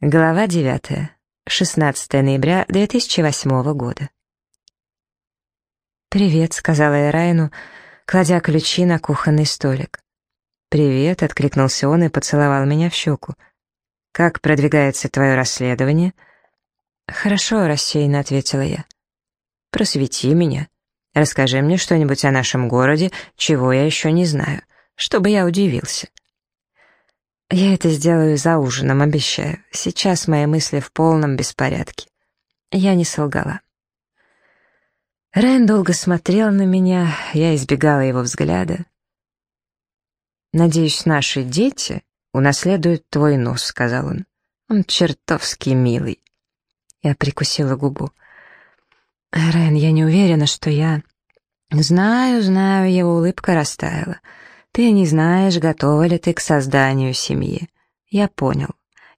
Глава 9. 16 ноября 2008 года. «Привет», — сказала Райну, кладя ключи на кухонный столик. «Привет», — откликнулся он и поцеловал меня в щеку. «Как продвигается твое расследование?» «Хорошо», — рассеянно ответила я. «Просвети меня. Расскажи мне что-нибудь о нашем городе, чего я еще не знаю, чтобы я удивился». Я это сделаю за ужином, обещаю. Сейчас мои мысли в полном беспорядке. Я не солгала. Райан долго смотрел на меня, я избегала его взгляда. «Надеюсь, наши дети унаследуют твой нос», — сказал он. «Он чертовски милый». Я прикусила губу. «Райан, я не уверена, что я...» «Знаю, знаю», — его улыбка растаяла. Ты не знаешь, готова ли ты к созданию семьи. Я понял.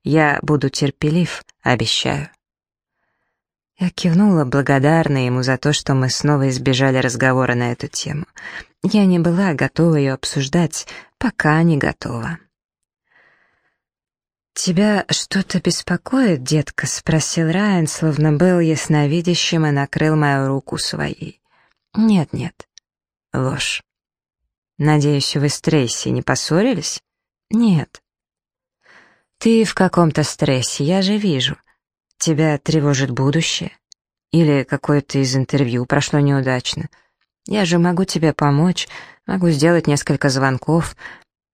Я буду терпелив, обещаю. Я кивнула, благодарна ему за то, что мы снова избежали разговора на эту тему. Я не была готова ее обсуждать, пока не готова. «Тебя что-то беспокоит, детка?» — спросил Райан, словно был ясновидящим и накрыл мою руку своей. «Нет-нет, ложь». Надеюсь, вы с Трейси не поссорились? Нет. Ты в каком-то стрессе, я же вижу. Тебя тревожит будущее? Или какое-то из интервью прошло неудачно? Я же могу тебе помочь, могу сделать несколько звонков.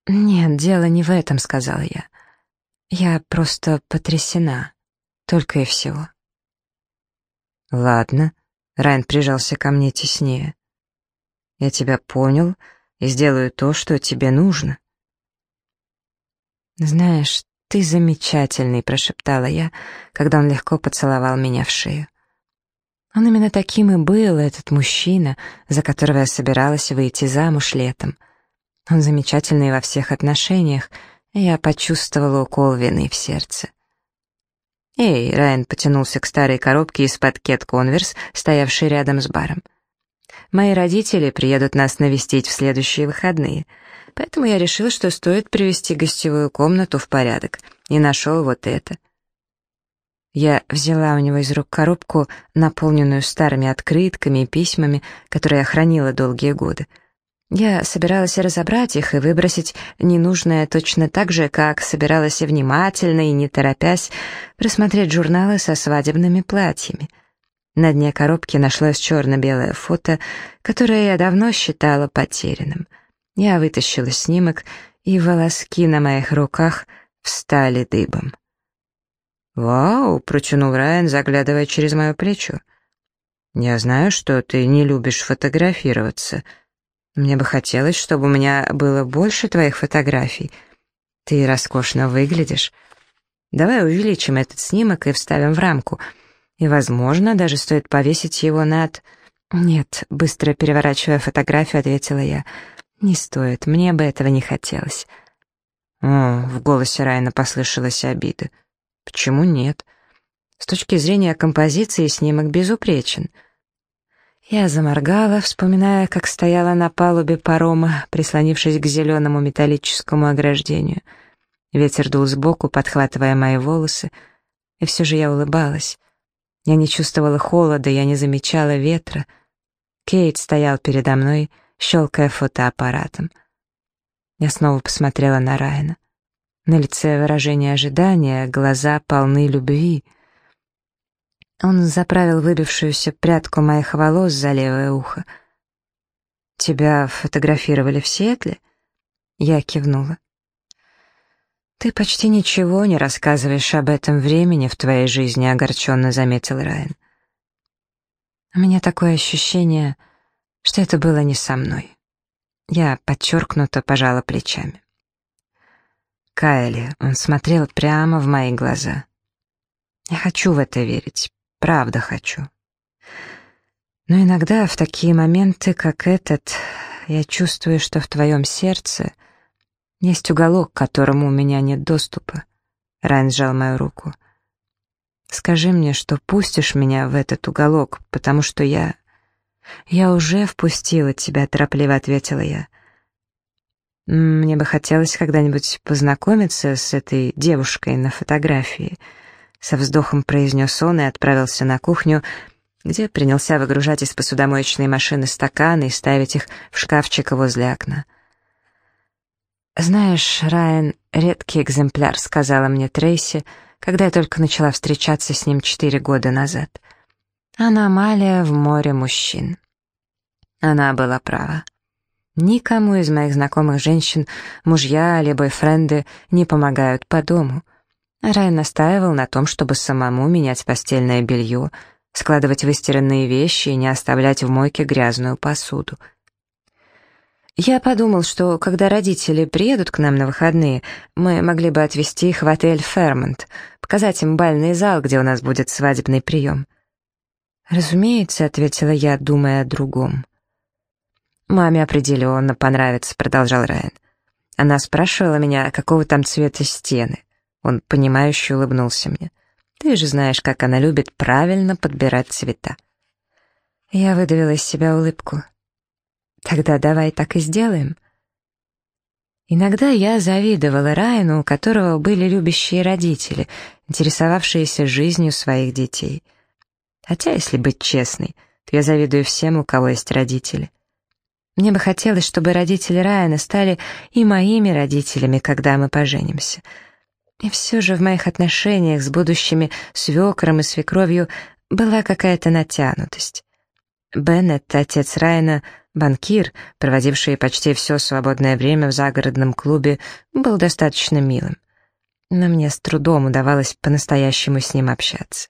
Нет, дело не в этом, сказала я. Я просто потрясена. Только и всего. Ладно. Райан прижался ко мне теснее. Я тебя понял, — и сделаю то, что тебе нужно». «Знаешь, ты замечательный», — прошептала я, когда он легко поцеловал меня в шею. Он именно таким и был, этот мужчина, за которого я собиралась выйти замуж летом. Он замечательный во всех отношениях, и я почувствовала укол вины в сердце. «Эй!» — Райан потянулся к старой коробке из-под кет «Конверс», стоявшей рядом с баром. Мои родители приедут нас навестить в следующие выходные, поэтому я решил, что стоит привести гостевую комнату в порядок, и нашел вот это. Я взяла у него из рук коробку, наполненную старыми открытками и письмами, которые я хранила долгие годы. Я собиралась разобрать их и выбросить ненужное точно так же, как собиралась внимательно и не торопясь просмотреть журналы со свадебными платьями — на дне коробки нашлось черно-белое фото, которое я давно считала потерянным. Я вытащила снимок, и волоски на моих руках встали дыбом. «Вау!» — протянул Райан, заглядывая через мое плечо. «Я знаю, что ты не любишь фотографироваться. Мне бы хотелось, чтобы у меня было больше твоих фотографий. Ты роскошно выглядишь. Давай увеличим этот снимок и вставим в рамку — и, возможно, даже стоит повесить его над... «Нет», — быстро переворачивая фотографию, ответила я. «Не стоит, мне бы этого не хотелось». «О», — в голосе Райана послышалась обида. «Почему нет? С точки зрения композиции снимок безупречен». Я заморгала, вспоминая, как стояла на палубе парома, прислонившись к зеленому металлическому ограждению. Ветер дул сбоку, подхватывая мои волосы, и все же я улыбалась. Я не чувствовала холода, я не замечала ветра. Кейт стоял передо мной, щелкая фотоаппаратом. Я снова посмотрела на Райана. На лице выражение ожидания, глаза полны любви. Он заправил выбившуюся прядку моих волос за левое ухо. «Тебя фотографировали в Сиэтле?» Я кивнула. «Ты почти ничего не рассказываешь об этом времени в твоей жизни», — огорченно заметил Райан. «У меня такое ощущение, что это было не со мной». Я подчеркнуто пожала плечами. Кайли, он смотрел прямо в мои глаза. Я хочу в это верить, правда хочу. Но иногда в такие моменты, как этот, я чувствую, что в твоем сердце — есть уголок, к которому у меня нет доступа. Райан сжал мою руку. Скажи мне, что пустишь меня в этот уголок, потому что я... Я уже впустила тебя, торопливо ответила я. Мне бы хотелось когда-нибудь познакомиться с этой девушкой на фотографии. Со вздохом произнес он и отправился на кухню, где принялся выгружать из посудомоечной машины стаканы и ставить их в шкафчик возле окна. «Знаешь, Райан, редкий экземпляр», — сказала мне Трейси, когда я только начала встречаться с ним четыре года назад. «Аномалия в море мужчин». Она была права. Никому из моих знакомых женщин мужья или бойфренды не помогают по дому. Райан настаивал на том, чтобы самому менять постельное белье, складывать выстиранные вещи и не оставлять в мойке грязную посуду. Я подумал, что когда родители приедут к нам на выходные, мы могли бы отвезти их в отель «Фермонт», показать им бальный зал, где у нас будет свадебный прием. «Разумеется», — ответила я, думая о другом. «Маме определенно понравится», — продолжал Райан. Она спрашивала меня, какого там цвета стены. Он, понимающе улыбнулся мне. «Ты же знаешь, как она любит правильно подбирать цвета». Я выдавила из себя улыбку. «Тогда давай так и сделаем». Иногда я завидовала Райану, у которого были любящие родители, интересовавшиеся жизнью своих детей. Хотя, если быть честной, то я завидую всем, у кого есть родители. Мне бы хотелось, чтобы родители Райана стали и моими родителями, когда мы поженимся. И все же в моих отношениях с будущими свекром и свекровью была какая-то натянутость. Беннет, отец Райана, банкир, проводивший почти все свободное время в загородном клубе, был достаточно милым. Но мне с трудом удавалось по-настоящему с ним общаться.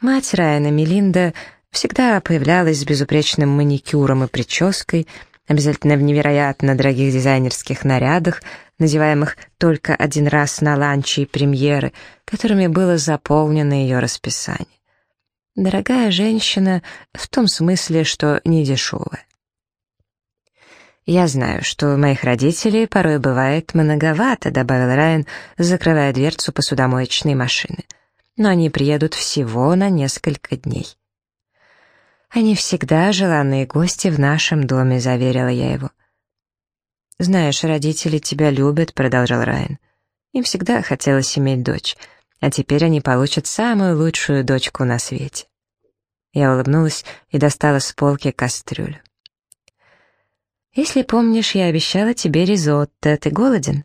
Мать Райана, Мелинда, Всегда появлялась с безупречным маникюром и прической, обязательно в невероятно дорогих дизайнерских нарядах, надеваемых только один раз на ланчи и премьеры, которыми было заполнено ее расписание. Дорогая женщина в том смысле, что не дешевая. «Я знаю, что моих родителей порой бывает многовато», — добавил Райан, закрывая дверцу посудомоечной машины. «Но они приедут всего на несколько дней». «Они всегда желанные гости в нашем доме», — заверила я его. «Знаешь, родители тебя любят», — продолжал Райан. «Им всегда хотелось иметь дочь, а теперь они получат самую лучшую дочку на свете». Я улыбнулась и достала с полки кастрюлю. «Если помнишь, я обещала тебе ризотто. Ты голоден?»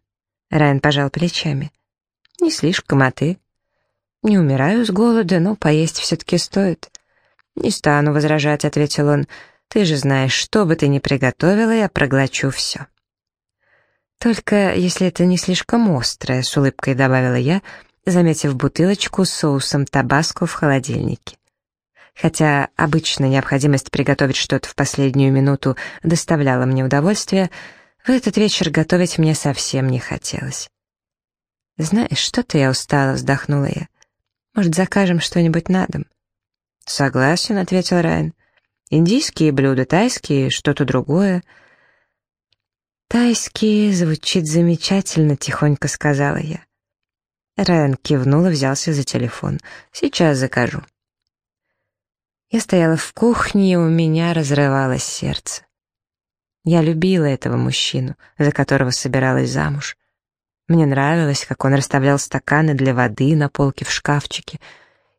Райан пожал плечами. «Не слишком, а ты?» «Не умираю с голода, но поесть все-таки стоит». «Не стану возражать», — ответил он. «Ты же знаешь, что бы ты ни приготовила, я проглочу все». «Только если это не слишком острое», — с улыбкой добавила я, заметив бутылочку с соусом табаско в холодильнике. Хотя обычно необходимость приготовить что-то в последнюю минуту доставляла мне удовольствие, в этот вечер готовить мне совсем не хотелось. «Знаешь, что-то я устала», — вздохнула я. «Может, закажем что-нибудь на дом?» «Согласен», — ответил Райан. «Индийские блюда, тайские, что-то другое». «Тайские звучит замечательно», — тихонько сказала я. Райан кивнул и взялся за телефон. «Сейчас закажу». Я стояла в кухне, и у меня разрывалось сердце. Я любила этого мужчину, за которого собиралась замуж. Мне нравилось, как он расставлял стаканы для воды на полке в шкафчике —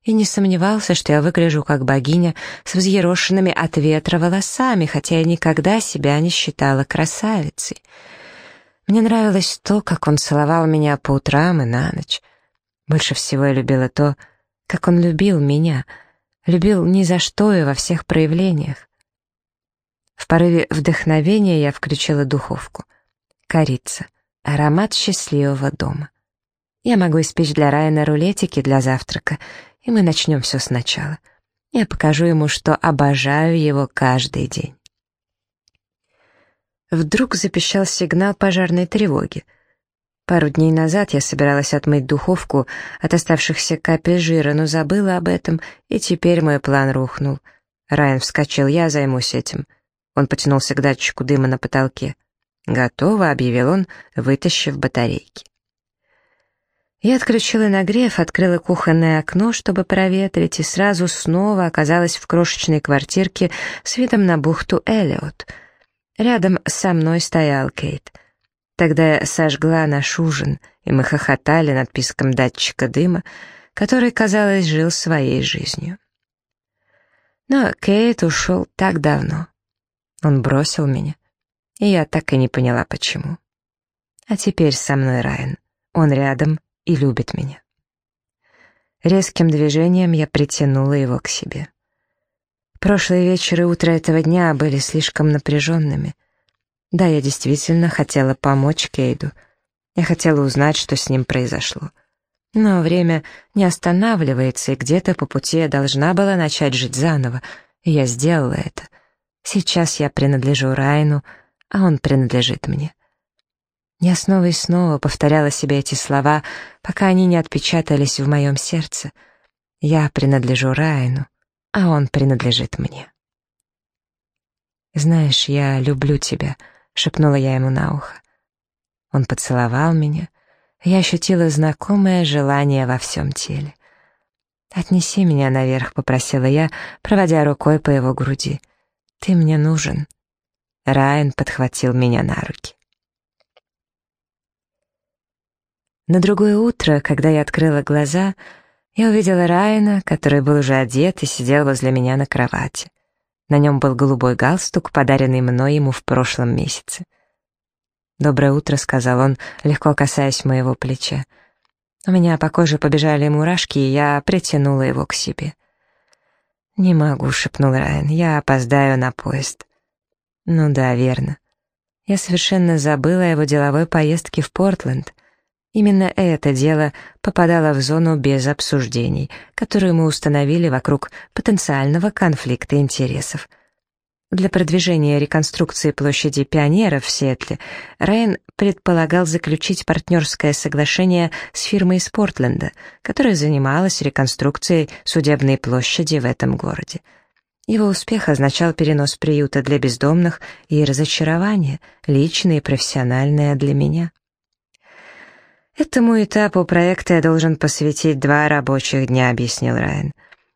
и не сомневался, что я выгляжу как богиня с взъерошенными от ветра волосами, хотя я никогда себя не считала красавицей. Мне нравилось то, как он целовал меня по утрам и на ночь. Больше всего я любила то, как он любил меня, любил ни за что и во всех проявлениях. В порыве вдохновения я включила духовку. Корица. Аромат счастливого дома. Я могу испечь для Райана рулетики для завтрака и мы начнем все сначала. Я покажу ему, что обожаю его каждый день. Вдруг запищал сигнал пожарной тревоги. Пару дней назад я собиралась отмыть духовку от оставшихся капель жира, но забыла об этом, и теперь мой план рухнул. Райан вскочил, я займусь этим. Он потянулся к датчику дыма на потолке. «Готово», — объявил он, вытащив батарейки. Я отключила нагрев, открыла кухонное окно, чтобы проветрить, и сразу снова оказалась в крошечной квартирке с видом на бухту Эллиот. Рядом со мной стоял Кейт. Тогда я сожгла наш ужин, и мы хохотали над писком датчика дыма, который, казалось, жил своей жизнью. Но Кейт ушел так давно. Он бросил меня, и я так и не поняла, почему. А теперь со мной Райан. Он рядом и любит меня. Резким движением я притянула его к себе. Прошлый вечер и утро этого дня были слишком напряженными. Да, я действительно хотела помочь Кейду. Я хотела узнать, что с ним произошло. Но время не останавливается, и где-то по пути я должна была начать жить заново, и я сделала это. Сейчас я принадлежу Райну, а он принадлежит мне. Я снова и снова повторяла себе эти слова, пока они не отпечатались в моем сердце. Я принадлежу Райну, а он принадлежит мне. «Знаешь, я люблю тебя», — шепнула я ему на ухо. Он поцеловал меня. Я ощутила знакомое желание во всем теле. «Отнеси меня наверх», — попросила я, проводя рукой по его груди. «Ты мне нужен». Райан подхватил меня на руки. На другое утро, когда я открыла глаза, я увидела Райана, который был уже одет и сидел возле меня на кровати. На нем был голубой галстук, подаренный мной ему в прошлом месяце. «Доброе утро», — сказал он, легко касаясь моего плеча. У меня по коже побежали мурашки, и я притянула его к себе. «Не могу», — шепнул Райан, — «я опоздаю на поезд». «Ну да, верно. Я совершенно забыла о его деловой поездке в Портленд. Именно это дело попадало в зону без обсуждений, которую мы установили вокруг потенциального конфликта интересов. Для продвижения реконструкции площади пионеров в Сиэтле Райан предполагал заключить партнерское соглашение с фирмой из Портленда, которая занималась реконструкцией судебной площади в этом городе. Его успех означал перенос приюта для бездомных и разочарование, личное и профессиональное для меня. «Этому этапу проекта я должен посвятить два рабочих дня», — объяснил Райан.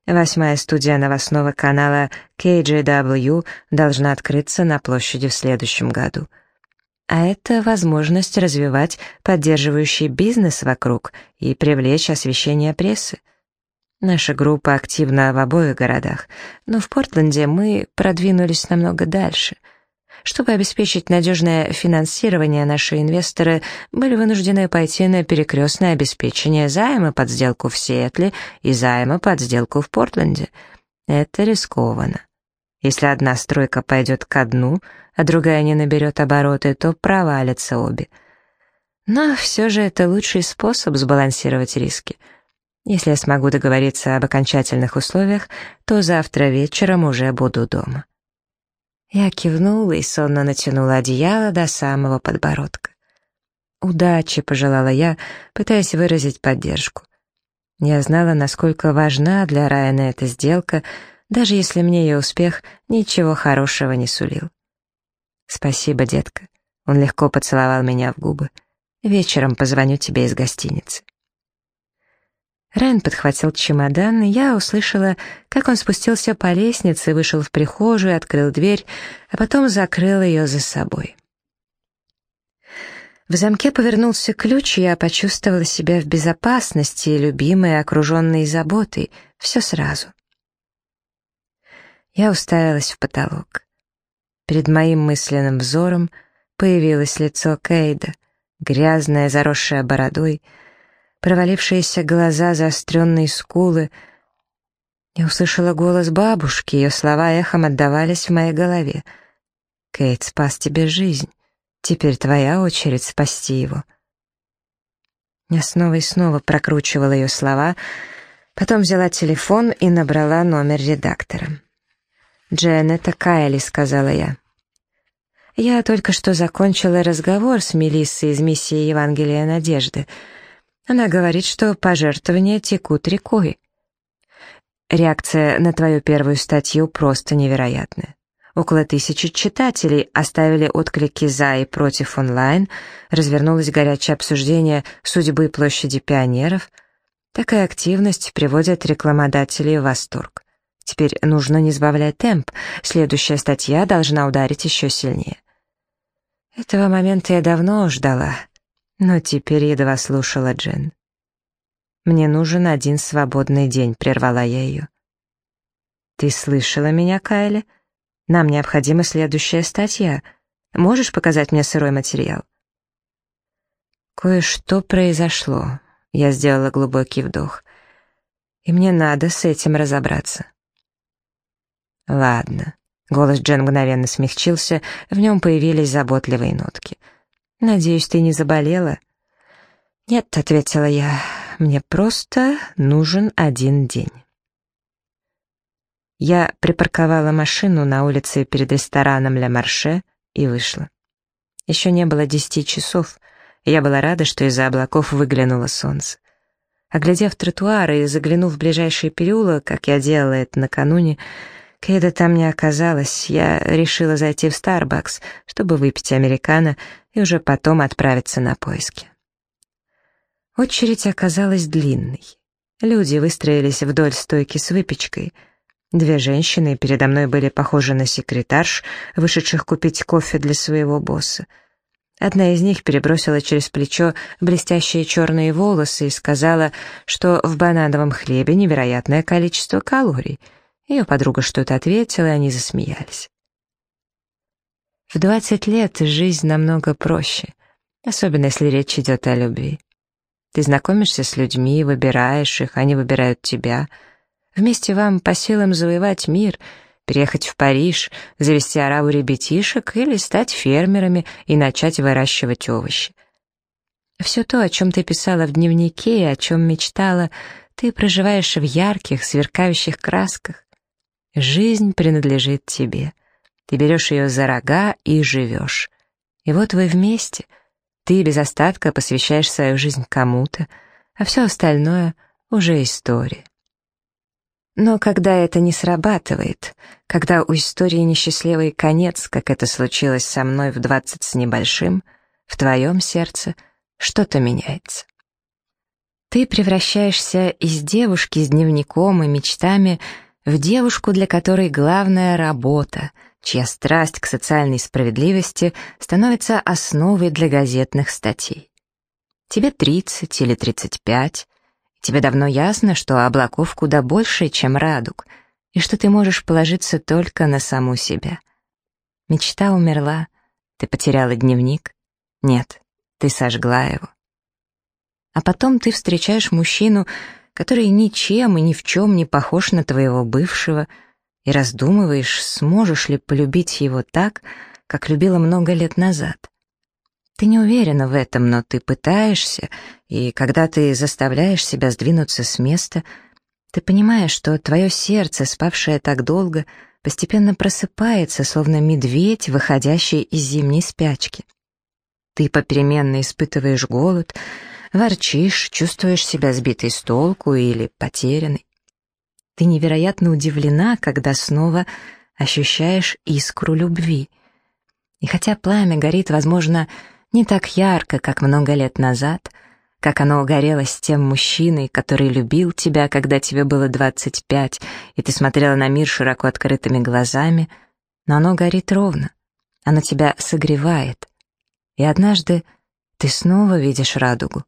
«Восьмая студия новостного канала KJW должна открыться на площади в следующем году. А это возможность развивать поддерживающий бизнес вокруг и привлечь освещение прессы. Наша группа активна в обоих городах, но в Портленде мы продвинулись намного дальше — чтобы обеспечить надежное финансирование, наши инвесторы были вынуждены пойти на перекрестное обеспечение займа под сделку в Сиэтле и займа под сделку в Портленде. Это рискованно. Если одна стройка пойдет ко дну, а другая не наберет обороты, то провалятся обе. Но все же это лучший способ сбалансировать риски. Если я смогу договориться об окончательных условиях, то завтра вечером уже буду дома. Я кивнула и сонно натянула одеяло до самого подбородка. «Удачи», — пожелала я, пытаясь выразить поддержку. Я знала, насколько важна для Райана эта сделка, даже если мне ее успех ничего хорошего не сулил. «Спасибо, детка». Он легко поцеловал меня в губы. «Вечером позвоню тебе из гостиницы». Райан подхватил чемодан, и я услышала, как он спустился по лестнице, вышел в прихожую, открыл дверь, а потом закрыл ее за собой. В замке повернулся ключ, и я почувствовала себя в безопасности, любимой, окруженной заботой, все сразу. Я уставилась в потолок. Перед моим мысленным взором появилось лицо Кейда, грязное, заросшее бородой, провалившиеся глаза, заостренные скулы. Я услышала голос бабушки, ее слова эхом отдавались в моей голове. «Кейт спас тебе жизнь. Теперь твоя очередь спасти его». Я снова и снова прокручивала ее слова, потом взяла телефон и набрала номер редактора. «Джен, это Кайли», — сказала я. Я только что закончила разговор с Мелиссой из миссии Евангелия Надежды — она говорит, что пожертвования текут рекой. Реакция на твою первую статью просто невероятная. Около тысячи читателей оставили отклики «за» и «против» онлайн, развернулось горячее обсуждение судьбы площади пионеров. Такая активность приводит рекламодателей в восторг. Теперь нужно не сбавлять темп, следующая статья должна ударить еще сильнее. Этого момента я давно ждала, но теперь едва слушала Джен. «Мне нужен один свободный день», — прервала я ее. «Ты слышала меня, Кайли? Нам необходима следующая статья. Можешь показать мне сырой материал?» Кое-что произошло. Я сделала глубокий вдох. И мне надо с этим разобраться. Ладно. Голос Джен мгновенно смягчился, в нем появились заботливые нотки. «Надеюсь, ты не заболела?» «Нет», — ответила я, — «мне просто нужен один день». Я припарковала машину на улице перед рестораном «Ля Марше» и вышла. Еще не было десяти часов, я была рада, что из-за облаков выглянуло солнце. Оглядев тротуар и заглянув в ближайший переулок, как я делала это накануне, когда там не оказалось, я решила зайти в Starbucks, чтобы выпить американо и уже потом отправиться на поиски. Очередь оказалась длинной. Люди выстроились вдоль стойки с выпечкой. Две женщины передо мной были похожи на секретарш, вышедших купить кофе для своего босса. Одна из них перебросила через плечо блестящие черные волосы и сказала, что в банановом хлебе невероятное количество калорий — ее подруга что-то ответила, и они засмеялись. В двадцать лет жизнь намного проще, особенно если речь идет о любви. Ты знакомишься с людьми, выбираешь их, они выбирают тебя. Вместе вам по силам завоевать мир, переехать в Париж, завести ораву ребятишек или стать фермерами и начать выращивать овощи. Все то, о чем ты писала в дневнике и о чем мечтала, ты проживаешь в ярких, сверкающих красках. Жизнь принадлежит тебе. Ты берешь ее за рога и живешь. И вот вы вместе. Ты без остатка посвящаешь свою жизнь кому-то, а все остальное — уже история. Но когда это не срабатывает, когда у истории несчастливый конец, как это случилось со мной в двадцать с небольшим, в твоем сердце что-то меняется. Ты превращаешься из девушки с дневником и мечтами в девушку, для которой главная работа, чья страсть к социальной справедливости становится основой для газетных статей. Тебе 30 или 35, тебе давно ясно, что облаков куда больше, чем радуг, и что ты можешь положиться только на саму себя. Мечта умерла, ты потеряла дневник? Нет, ты сожгла его. А потом ты встречаешь мужчину, который ничем и ни в чем не похож на твоего бывшего, и раздумываешь, сможешь ли полюбить его так, как любила много лет назад. Ты не уверена в этом, но ты пытаешься, и когда ты заставляешь себя сдвинуться с места, ты понимаешь, что твое сердце, спавшее так долго, постепенно просыпается, словно медведь, выходящий из зимней спячки. Ты попеременно испытываешь голод, ворчишь, чувствуешь себя сбитой с толку или потерянной. Ты невероятно удивлена, когда снова ощущаешь искру любви. И хотя пламя горит, возможно, не так ярко, как много лет назад, как оно горело с тем мужчиной, который любил тебя, когда тебе было 25, и ты смотрела на мир широко открытыми глазами, но оно горит ровно, оно тебя согревает. И однажды ты снова видишь радугу,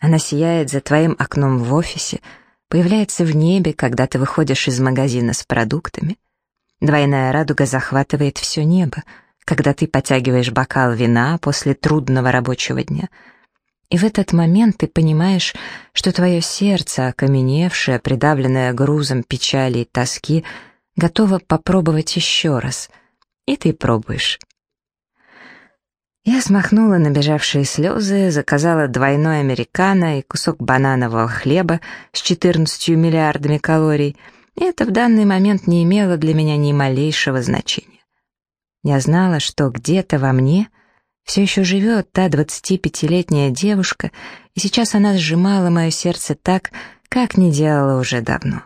она сияет за твоим окном в офисе, появляется в небе, когда ты выходишь из магазина с продуктами. Двойная радуга захватывает все небо, когда ты потягиваешь бокал вина после трудного рабочего дня. И в этот момент ты понимаешь, что твое сердце, окаменевшее, придавленное грузом печали и тоски, готово попробовать еще раз. И ты пробуешь. Я смахнула набежавшие слезы, заказала двойной американо и кусок бананового хлеба с 14 миллиардами калорий, и это в данный момент не имело для меня ни малейшего значения. Я знала, что где-то во мне все еще живет та 25-летняя девушка, и сейчас она сжимала мое сердце так, как не делала уже давно.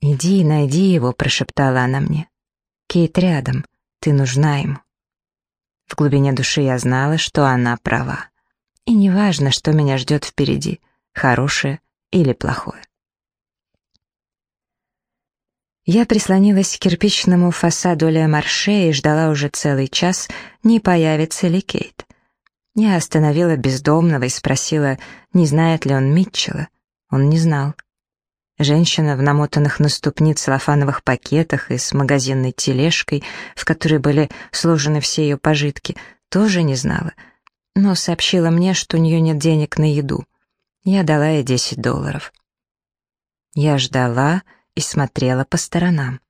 «Иди, найди его», — прошептала она мне. «Кейт рядом, ты нужна ему». В глубине души я знала, что она права. И неважно, что меня ждет впереди, хорошее или плохое. Я прислонилась к кирпичному фасаду Ле Марше и ждала уже целый час, не появится ли Кейт. Я остановила бездомного и спросила, не знает ли он Митчелла. Он не знал. Женщина в намотанных на ступни целлофановых пакетах и с магазинной тележкой, в которой были сложены все ее пожитки, тоже не знала, но сообщила мне, что у нее нет денег на еду. Я дала ей 10 долларов. Я ждала и смотрела по сторонам.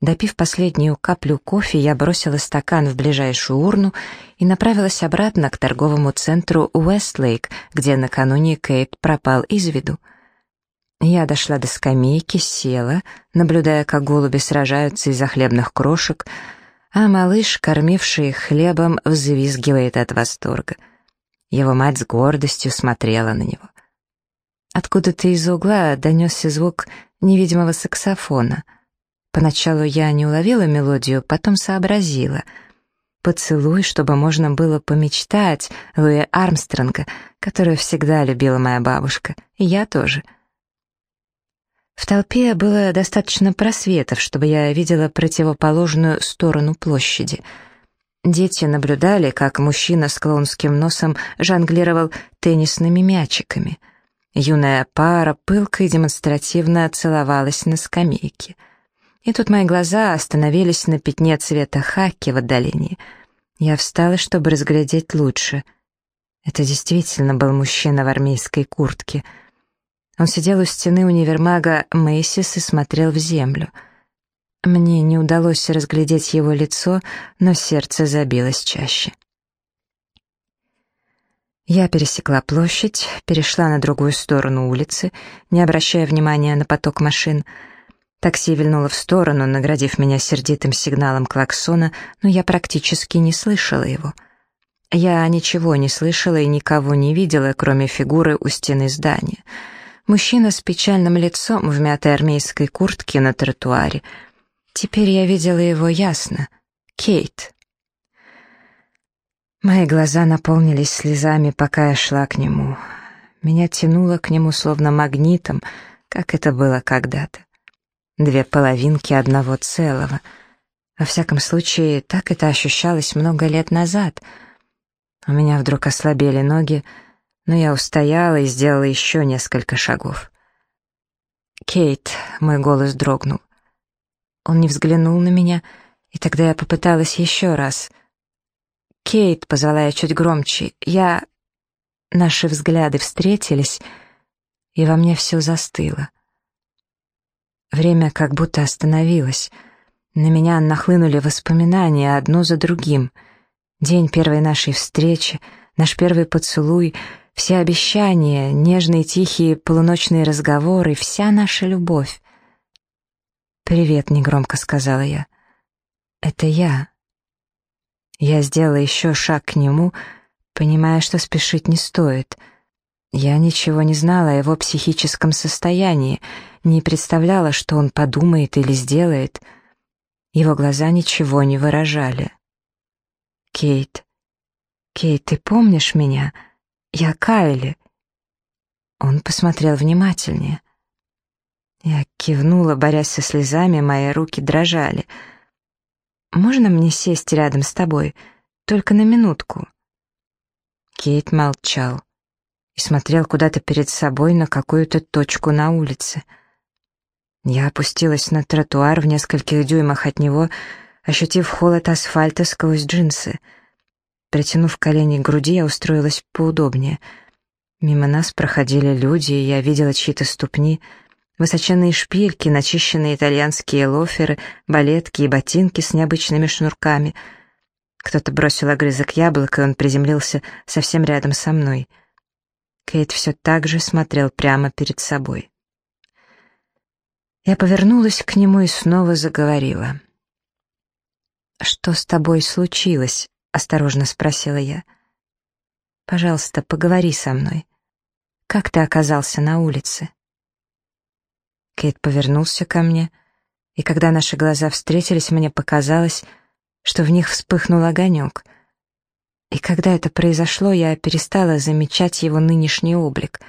Допив последнюю каплю кофе, я бросила стакан в ближайшую урну и направилась обратно к торговому центру Уэстлейк, где накануне Кейт пропал из виду. Я дошла до скамейки, села, наблюдая, как голуби сражаются из-за хлебных крошек, а малыш, кормивший их хлебом, взвизгивает от восторга. Его мать с гордостью смотрела на него. Откуда-то из угла донесся звук невидимого саксофона — Поначалу я не уловила мелодию, потом сообразила. «Поцелуй, чтобы можно было помечтать» Луи Армстронга, которую всегда любила моя бабушка, и я тоже. В толпе было достаточно просветов, чтобы я видела противоположную сторону площади. Дети наблюдали, как мужчина с клоунским носом жонглировал теннисными мячиками. Юная пара пылко и демонстративно целовалась на скамейке — и тут мои глаза остановились на пятне цвета хаки в отдалении. Я встала, чтобы разглядеть лучше. Это действительно был мужчина в армейской куртке. Он сидел у стены универмага Мэйсис и смотрел в землю. Мне не удалось разглядеть его лицо, но сердце забилось чаще. Я пересекла площадь, перешла на другую сторону улицы, не обращая внимания на поток машин — Такси вильнуло в сторону, наградив меня сердитым сигналом клаксона, но я практически не слышала его. Я ничего не слышала и никого не видела, кроме фигуры у стены здания. Мужчина с печальным лицом в мятой армейской куртке на тротуаре. Теперь я видела его ясно. Кейт. Мои глаза наполнились слезами, пока я шла к нему. Меня тянуло к нему словно магнитом, как это было когда-то две половинки одного целого. Во всяком случае, так это ощущалось много лет назад. У меня вдруг ослабели ноги, но я устояла и сделала еще несколько шагов. «Кейт», — мой голос дрогнул. Он не взглянул на меня, и тогда я попыталась еще раз. «Кейт», — позвала я чуть громче, — «я...» Наши взгляды встретились, и во мне все застыло. Время как будто остановилось. На меня нахлынули воспоминания одно за другим. День первой нашей встречи, наш первый поцелуй, все обещания, нежные тихие полуночные разговоры, вся наша любовь. «Привет», — негромко сказала я. «Это я». Я сделала еще шаг к нему, понимая, что спешить не стоит — я ничего не знала о его психическом состоянии, не представляла, что он подумает или сделает. Его глаза ничего не выражали. «Кейт, Кейт, ты помнишь меня? Я Кайли». Он посмотрел внимательнее. Я кивнула, борясь со слезами, мои руки дрожали. «Можно мне сесть рядом с тобой? Только на минутку?» Кейт молчал и смотрел куда-то перед собой на какую-то точку на улице. Я опустилась на тротуар в нескольких дюймах от него, ощутив холод асфальта сквозь джинсы. Притянув колени к груди, я устроилась поудобнее. Мимо нас проходили люди, и я видела чьи-то ступни, высоченные шпильки, начищенные итальянские лоферы, балетки и ботинки с необычными шнурками. Кто-то бросил огрызок яблока, и он приземлился совсем рядом со мной — Кейт все так же смотрел прямо перед собой. Я повернулась к нему и снова заговорила. «Что с тобой случилось?» — осторожно спросила я. «Пожалуйста, поговори со мной. Как ты оказался на улице?» Кейт повернулся ко мне, и когда наши глаза встретились, мне показалось, что в них вспыхнул огонек — и когда это произошло, я перестала замечать его нынешний облик.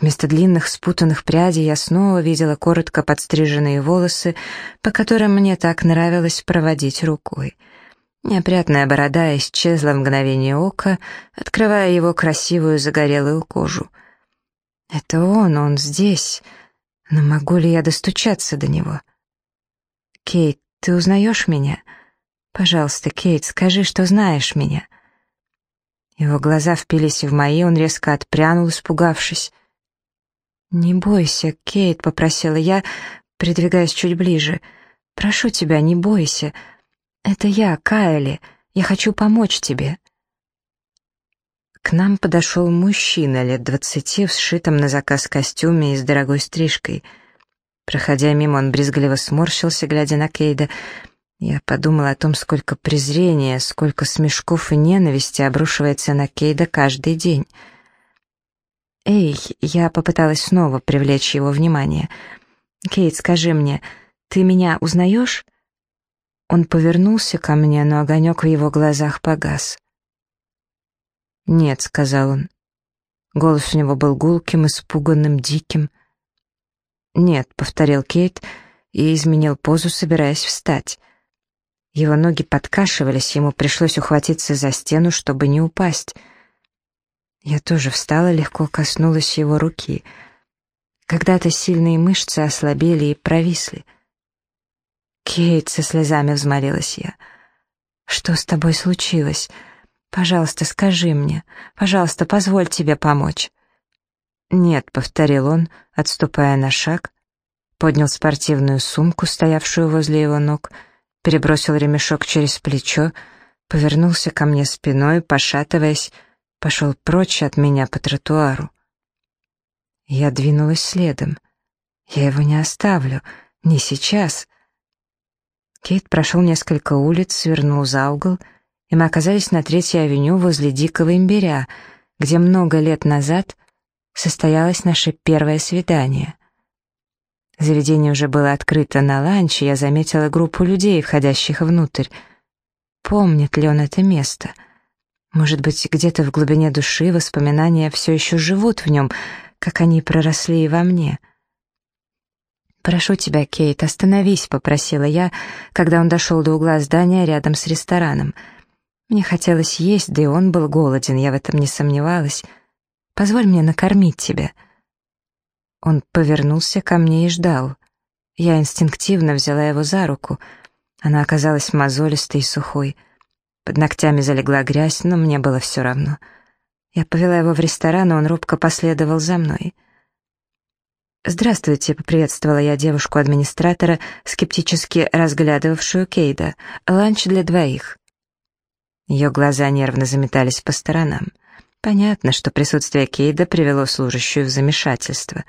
Вместо длинных спутанных прядей я снова видела коротко подстриженные волосы, по которым мне так нравилось проводить рукой. Неопрятная борода исчезла в мгновение ока, открывая его красивую загорелую кожу. «Это он, он здесь. Но могу ли я достучаться до него?» «Кейт, ты узнаешь меня? Пожалуйста, Кейт, скажи, что знаешь меня». Его глаза впились в мои, он резко отпрянул, испугавшись. «Не бойся, Кейт», — попросила я, придвигаясь чуть ближе. «Прошу тебя, не бойся. Это я, Кайли. Я хочу помочь тебе». К нам подошел мужчина лет двадцати в сшитом на заказ костюме и с дорогой стрижкой. Проходя мимо, он брезгливо сморщился, глядя на Кейда. Я подумала о том, сколько презрения, сколько смешков и ненависти обрушивается на Кейда каждый день. «Эй!» — я попыталась снова привлечь его внимание. «Кейт, скажи мне, ты меня узнаешь?» Он повернулся ко мне, но огонек в его глазах погас. «Нет», — сказал он. Голос у него был гулким, испуганным, диким. «Нет», — повторил Кейт и изменил позу, собираясь встать. Его ноги подкашивались, ему пришлось ухватиться за стену, чтобы не упасть — я тоже встала, легко коснулась его руки. Когда-то сильные мышцы ослабели и провисли. «Кейт», — со слезами взмолилась я, — «что с тобой случилось? Пожалуйста, скажи мне. Пожалуйста, позволь тебе помочь». «Нет», — повторил он, отступая на шаг, поднял спортивную сумку, стоявшую возле его ног, перебросил ремешок через плечо, повернулся ко мне спиной, пошатываясь, пошел прочь от меня по тротуару. Я двинулась следом. Я его не оставлю, не сейчас. Кейт прошел несколько улиц, свернул за угол, и мы оказались на Третьей авеню возле Дикого имбиря, где много лет назад состоялось наше первое свидание. Заведение уже было открыто на ланч, и я заметила группу людей, входящих внутрь. Помнит ли он это место — может быть, где-то в глубине души воспоминания все еще живут в нем, как они проросли и во мне. «Прошу тебя, Кейт, остановись», — попросила я, когда он дошел до угла здания рядом с рестораном. Мне хотелось есть, да и он был голоден, я в этом не сомневалась. «Позволь мне накормить тебя». Он повернулся ко мне и ждал. Я инстинктивно взяла его за руку. Она оказалась мозолистой и сухой. Под ногтями залегла грязь, но мне было все равно. Я повела его в ресторан, и он робко последовал за мной. «Здравствуйте», — поприветствовала я девушку-администратора, скептически разглядывавшую Кейда. «Ланч для двоих». Ее глаза нервно заметались по сторонам. Понятно, что присутствие Кейда привело служащую в замешательство.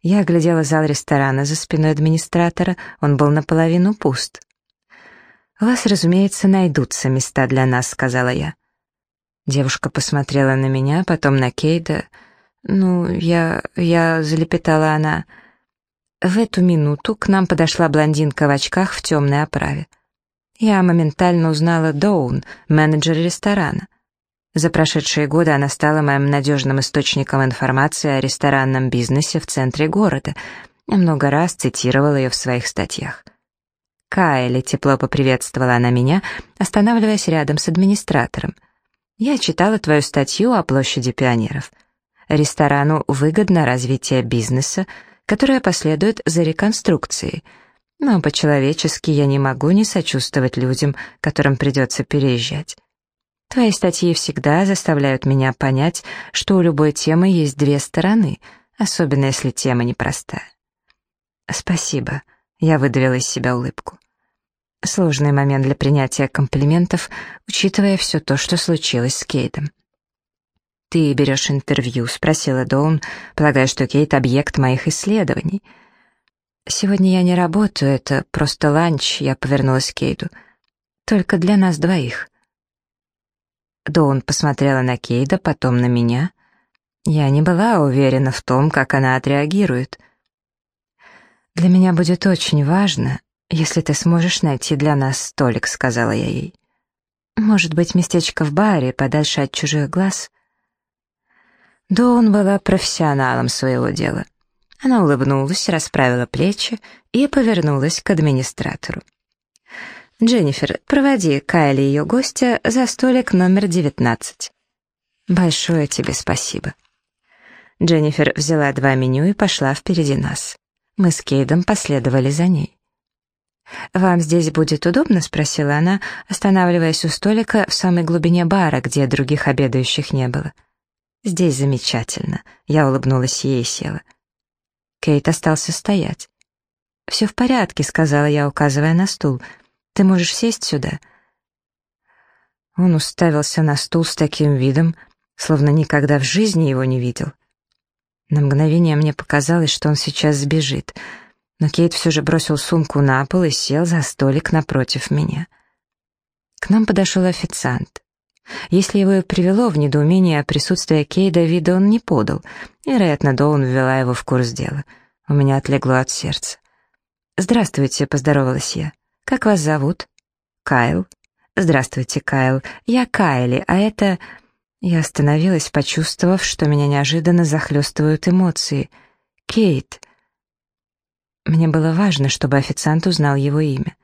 Я оглядела зал ресторана за спиной администратора, он был наполовину пуст. «У вас, разумеется, найдутся места для нас», — сказала я. Девушка посмотрела на меня, потом на Кейда. «Ну, я... я...» — залепетала она. В эту минуту к нам подошла блондинка в очках в темной оправе. Я моментально узнала Доун, менеджер ресторана. За прошедшие годы она стала моим надежным источником информации о ресторанном бизнесе в центре города. Я много раз цитировала ее в своих статьях. Кайли», — тепло поприветствовала она меня, останавливаясь рядом с администратором. «Я читала твою статью о площади пионеров. Ресторану выгодно развитие бизнеса, которое последует за реконструкцией. Но по-человечески я не могу не сочувствовать людям, которым придется переезжать. Твои статьи всегда заставляют меня понять, что у любой темы есть две стороны, особенно если тема непростая». «Спасибо», я выдавила из себя улыбку. Сложный момент для принятия комплиментов, учитывая все то, что случилось с Кейтом. «Ты берешь интервью?» — спросила Доун, полагая, что Кейт — объект моих исследований. «Сегодня я не работаю, это просто ланч», — я повернулась к Кейду. «Только для нас двоих». Доун посмотрела на Кейда, потом на меня. Я не была уверена в том, как она отреагирует. «Для меня будет очень важно, если ты сможешь найти для нас столик», — сказала я ей. «Может быть, местечко в баре, подальше от чужих глаз?» Доун была профессионалом своего дела. Она улыбнулась, расправила плечи и повернулась к администратору. «Дженнифер, проводи Кайли и ее гостя за столик номер девятнадцать». «Большое тебе спасибо». Дженнифер взяла два меню и пошла впереди нас. Мы с Кейдом последовали за ней. «Вам здесь будет удобно?» — спросила она, останавливаясь у столика в самой глубине бара, где других обедающих не было. «Здесь замечательно», — я улыбнулась ей и села. Кейт остался стоять. «Все в порядке», — сказала я, указывая на стул. «Ты можешь сесть сюда». Он уставился на стул с таким видом, словно никогда в жизни его не видел. На мгновение мне показалось, что он сейчас сбежит, но Кейт все же бросил сумку на пол и сел за столик напротив меня. К нам подошел официант. Если его привело в недоумение присутствие Кейда, вида он не подал. Вероятно, Доун ввела его в курс дела. У меня отлегло от сердца. «Здравствуйте», — поздоровалась я. «Как вас зовут?» «Кайл». «Здравствуйте, Кайл. Я Кайли, а это...» Я остановилась, почувствовав, что меня неожиданно захлестывают эмоции. «Кейт». Мне было важно, чтобы официант узнал его имя.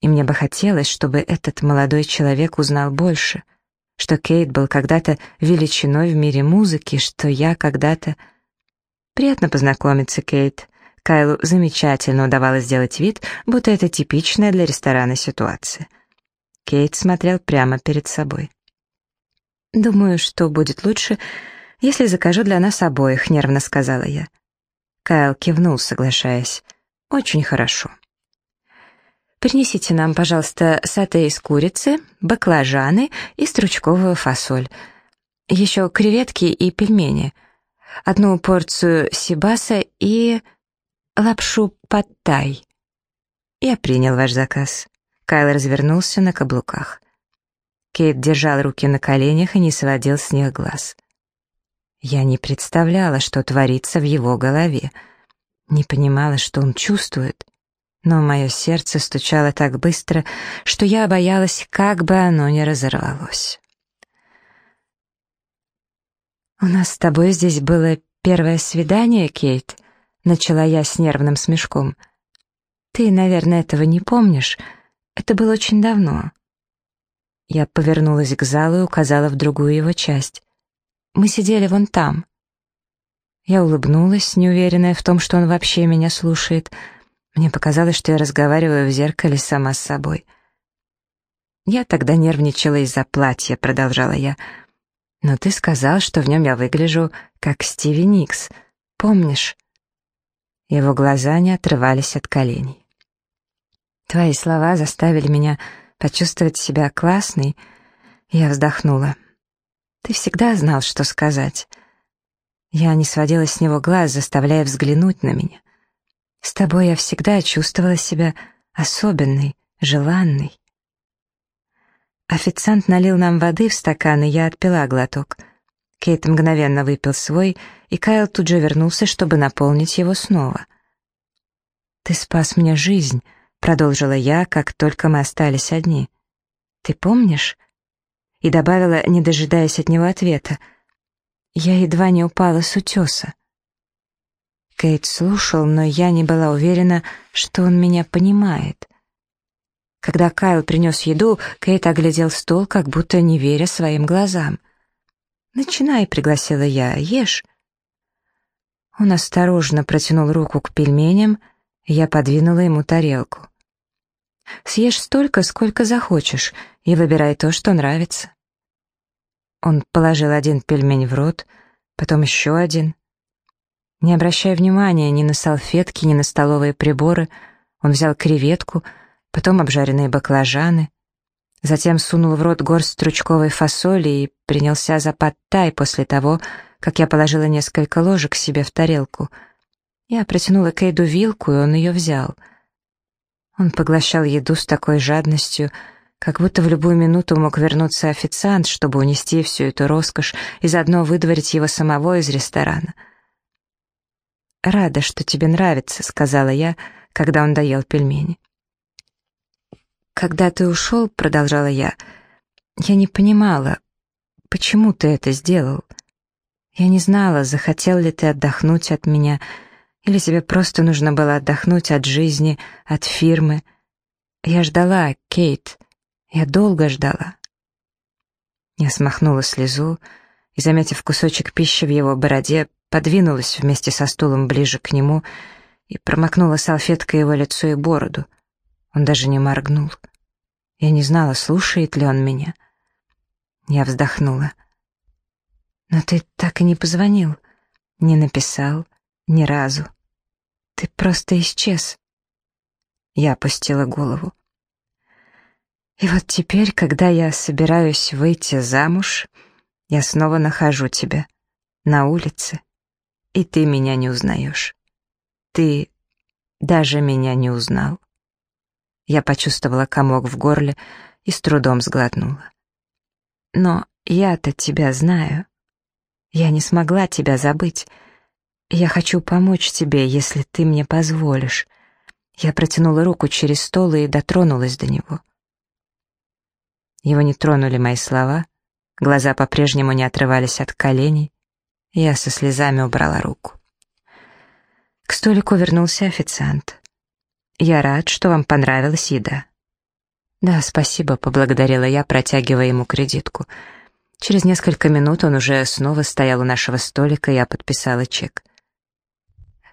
И мне бы хотелось, чтобы этот молодой человек узнал больше, что Кейт был когда-то величиной в мире музыки, что я когда-то... Приятно познакомиться, Кейт. Кайлу замечательно удавалось сделать вид, будто это типичная для ресторана ситуация. Кейт смотрел прямо перед собой. «Думаю, что будет лучше, если закажу для нас обоих», — нервно сказала я. Кайл кивнул, соглашаясь. «Очень хорошо». «Принесите нам, пожалуйста, сате из курицы, баклажаны и стручковую фасоль. Еще креветки и пельмени. Одну порцию сибаса и лапшу подтай». «Я принял ваш заказ». Кайл развернулся на каблуках. Кейт держал руки на коленях и не сводил с них глаз. Я не представляла, что творится в его голове. Не понимала, что он чувствует. Но мое сердце стучало так быстро, что я боялась, как бы оно не разорвалось. «У нас с тобой здесь было первое свидание, Кейт», — начала я с нервным смешком. «Ты, наверное, этого не помнишь. Это было очень давно. Я повернулась к залу и указала в другую его часть. «Мы сидели вон там». Я улыбнулась, неуверенная в том, что он вообще меня слушает. Мне показалось, что я разговариваю в зеркале сама с собой. «Я тогда нервничала из-за платья», — продолжала я. «Но ты сказал, что в нем я выгляжу как Стиви Никс. Помнишь?» Его глаза не отрывались от коленей. «Твои слова заставили меня почувствовать себя классной, я вздохнула. «Ты всегда знал, что сказать». Я не сводила с него глаз, заставляя взглянуть на меня. «С тобой я всегда чувствовала себя особенной, желанной». Официант налил нам воды в стакан, и я отпила глоток. Кейт мгновенно выпил свой, и Кайл тут же вернулся, чтобы наполнить его снова. «Ты спас мне жизнь», — продолжила я, как только мы остались одни. «Ты помнишь?» И добавила, не дожидаясь от него ответа. «Я едва не упала с утеса». Кейт слушал, но я не была уверена, что он меня понимает. Когда Кайл принес еду, Кейт оглядел стол, как будто не веря своим глазам. «Начинай», — пригласила я, — «ешь». Он осторожно протянул руку к пельменям, я подвинула ему тарелку. «Съешь столько, сколько захочешь, и выбирай то, что нравится». Он положил один пельмень в рот, потом еще один. Не обращая внимания ни на салфетки, ни на столовые приборы, он взял креветку, потом обжаренные баклажаны, затем сунул в рот горсть стручковой фасоли и принялся за подтай после того, как я положила несколько ложек себе в тарелку — я протянула Кейду вилку, и он ее взял. Он поглощал еду с такой жадностью, как будто в любую минуту мог вернуться официант, чтобы унести всю эту роскошь и заодно выдворить его самого из ресторана. «Рада, что тебе нравится», — сказала я, когда он доел пельмени. «Когда ты ушел», — продолжала я, — «я не понимала, почему ты это сделал?» Я не знала, захотел ли ты отдохнуть от меня, или тебе просто нужно было отдохнуть от жизни, от фирмы. Я ждала, Кейт, я долго ждала. Я смахнула слезу и, заметив кусочек пищи в его бороде, подвинулась вместе со стулом ближе к нему и промокнула салфеткой его лицо и бороду. Он даже не моргнул. Я не знала, слушает ли он меня. Я вздохнула. «Но ты так и не позвонил, не написал, ни разу. Ты просто исчез». Я опустила голову. И вот теперь, когда я собираюсь выйти замуж, я снова нахожу тебя на улице, и ты меня не узнаешь. Ты даже меня не узнал. Я почувствовала комок в горле и с трудом сглотнула. Но я-то тебя знаю. Я не смогла тебя забыть. Я хочу помочь тебе, если ты мне позволишь. Я протянула руку через стол и дотронулась до него. Его не тронули мои слова, глаза по-прежнему не отрывались от коленей. Я со слезами убрала руку. К столику вернулся официант. «Я рад, что вам понравилась еда». «Да, спасибо», — поблагодарила я, протягивая ему кредитку. Через несколько минут он уже снова стоял у нашего столика, и я подписала чек.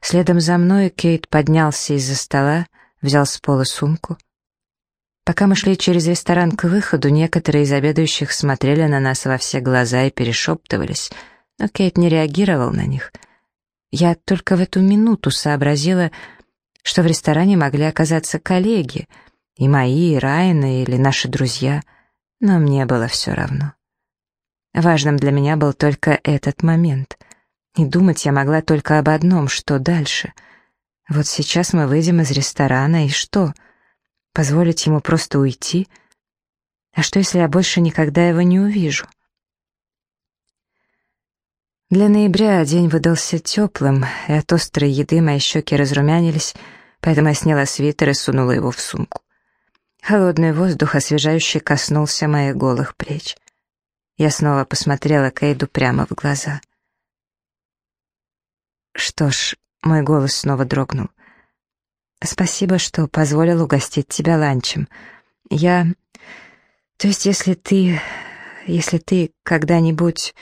Следом за мной Кейт поднялся из-за стола, взял с пола сумку. Пока мы шли через ресторан к выходу, некоторые из обедающих смотрели на нас во все глаза и перешептывались, но Кейт не реагировал на них. Я только в эту минуту сообразила, что в ресторане могли оказаться коллеги, и мои, и Райана, или наши друзья, но мне было все равно. Важным для меня был только этот момент. И думать я могла только об одном, что дальше. Вот сейчас мы выйдем из ресторана, и что? Позволить ему просто уйти? А что, если я больше никогда его не увижу? Для ноября день выдался теплым, и от острой еды мои щеки разрумянились, поэтому я сняла свитер и сунула его в сумку. Холодный воздух, освежающий, коснулся моих голых плеч. Я снова посмотрела Кейду прямо в глаза. Что ж, мой голос снова дрогнул. «Спасибо, что позволил угостить тебя ланчем. Я... То есть, если ты... Если ты когда-нибудь...»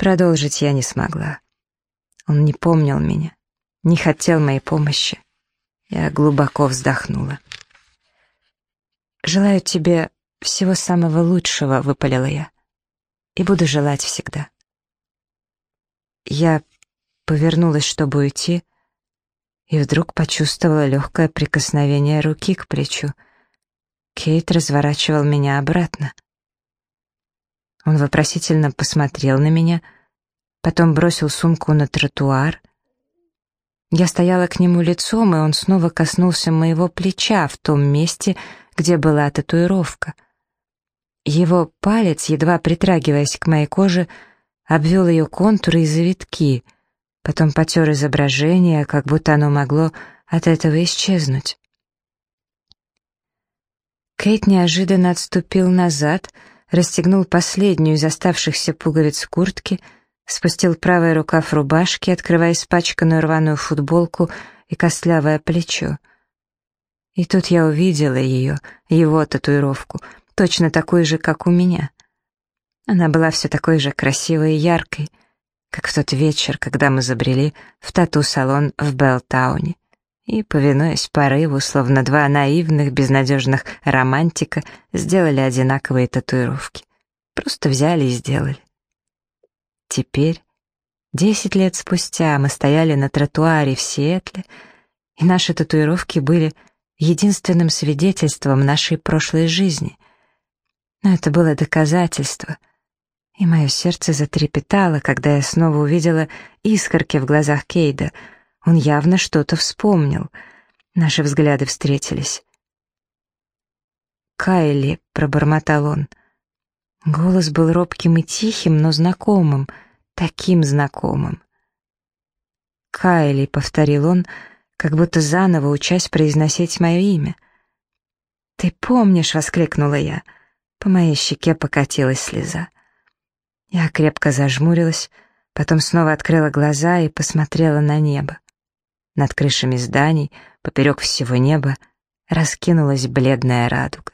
Продолжить я не смогла. Он не помнил меня, не хотел моей помощи. Я глубоко вздохнула. «Желаю тебе всего самого лучшего», — выпалила я, — «и буду желать всегда». Я повернулась, чтобы уйти, и вдруг почувствовала легкое прикосновение руки к плечу. Кейт разворачивал меня обратно. Он вопросительно посмотрел на меня, потом бросил сумку на тротуар — я стояла к нему лицом, и он снова коснулся моего плеча в том месте, где была татуировка. Его палец, едва притрагиваясь к моей коже, обвел ее контуры и завитки, потом потер изображение, как будто оно могло от этого исчезнуть. Кейт неожиданно отступил назад, расстегнул последнюю из оставшихся пуговиц куртки — спустил правый рукав рубашки, открывая испачканную рваную футболку и костлявое плечо. И тут я увидела ее, его татуировку, точно такой же, как у меня. Она была все такой же красивой и яркой, как в тот вечер, когда мы забрели в тату-салон в Белтауне. И, повинуясь порыву, словно два наивных, безнадежных романтика, сделали одинаковые татуировки. Просто взяли и сделали. Теперь, десять лет спустя, мы стояли на тротуаре в Сиэтле, и наши татуировки были единственным свидетельством нашей прошлой жизни. Но это было доказательство, и мое сердце затрепетало, когда я снова увидела искорки в глазах Кейда. Он явно что-то вспомнил. Наши взгляды встретились. «Кайли», — пробормотал он, — Голос был робким и тихим, но знакомым, таким знакомым. «Кайли», — повторил он, как будто заново учась произносить мое имя. «Ты помнишь?» — воскликнула я. По моей щеке покатилась слеза. Я крепко зажмурилась, Потом снова открыла глаза и посмотрела на небо. Над крышами зданий, поперек всего неба, раскинулась бледная радуга.